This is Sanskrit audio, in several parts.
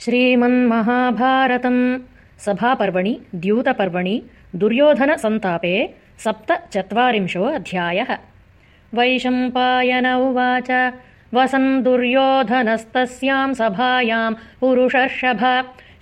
श्रीमन्महाभारतम्। सभापर्वणि द्यूतपर्वणि दुर्योधनसन्तापे सप्तचत्वारिंशो अध्यायः। वैशम्पायन उवाच वसन् दुर्योधनस्तस्याम् सभायाम् पुरुषर्षभ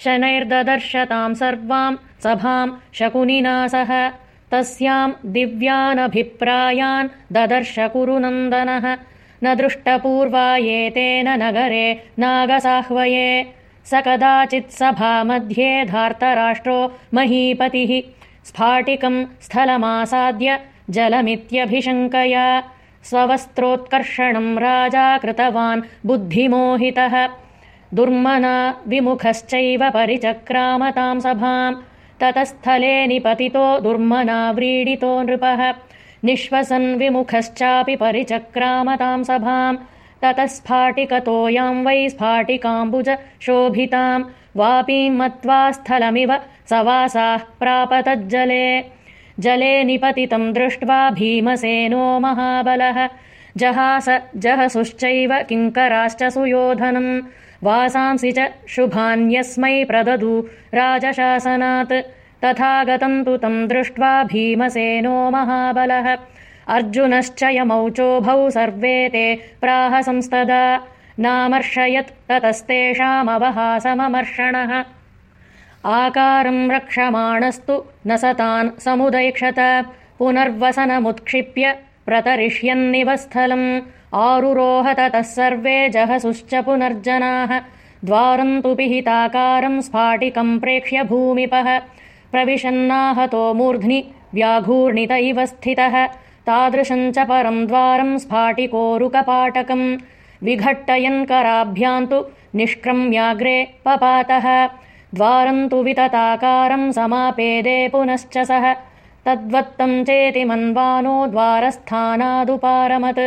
शनैर्ददर्शताम् सर्वाम् सभाम् शकुनिना सह तस्याम् दिव्यानभिप्रायान् ददर्श कुरुनन्दनः। न दृष्टपूर्वा एतेन नगरे नागसाह्वये स कदाचित् सभामध्ये धार्तराष्ट्रो महीपतिः। स्फाटिकम् स्थलमासाद्य जलमित्यभिशङ्कया स्ववस्त्रोत्कर्षणम् राजा कृतवान् बुद्धिमोहितः। दुर्मना विमुखश्चैव परिचक्रामताम् सभाम् ततस्थले निपतितो दुर्मना व्रीडितो नृपः। निःश्वसन् विमुखश्चापि परिचक्रामताम् सभाम् ततः वै स्फाटिकाम्बुज शोभिताम् वापीम् मत्वा स्थलमिव सवासाः प्रापतज्जले। जले निपतितम् दृष्ट्वा भीमसेनो महाबलः। जहास जहसुश्चैव किङ्कराश्च सुयोधनम्। वासांसि च शुभान्यस्मै प्रददु राजशासनात्। तथा गतम् तु तम् दृष्ट्वा भीमसेनो महाबलः अर्जुनश्च यमौचोभौ सर्वे ते प्राह संस्तदा। नामर्शयत् ततस्तेषामवहासममर्षणः। आकारम् रक्षमाणस्तु न सतान् समुदैक्षत पुनर्वसनमुत्क्षिप्य प्रतरिष्यन्निवस्थलम्। आरुरोह ततः सर्वे जहसुश्च पुनर्जनाः। द्वारम् तु पिहिताकारम् स्फाटिकम् प्रेक्ष्य भूमिपः। प्रविशन्नाहतो मूर्ध्नि व्याघूर्णित इव स्थितः तादृशम् च परम् द्वारम् स्फाटिकोरुकपाटकम् विघट्टयन् तु निष्क्रम्याग्रे पपातः। द्वारम् तु वितताकारम् समापेदे पुनश्च सः। तद्वत्तम् चेति मन्वानो द्वारस्थानादुपारमत्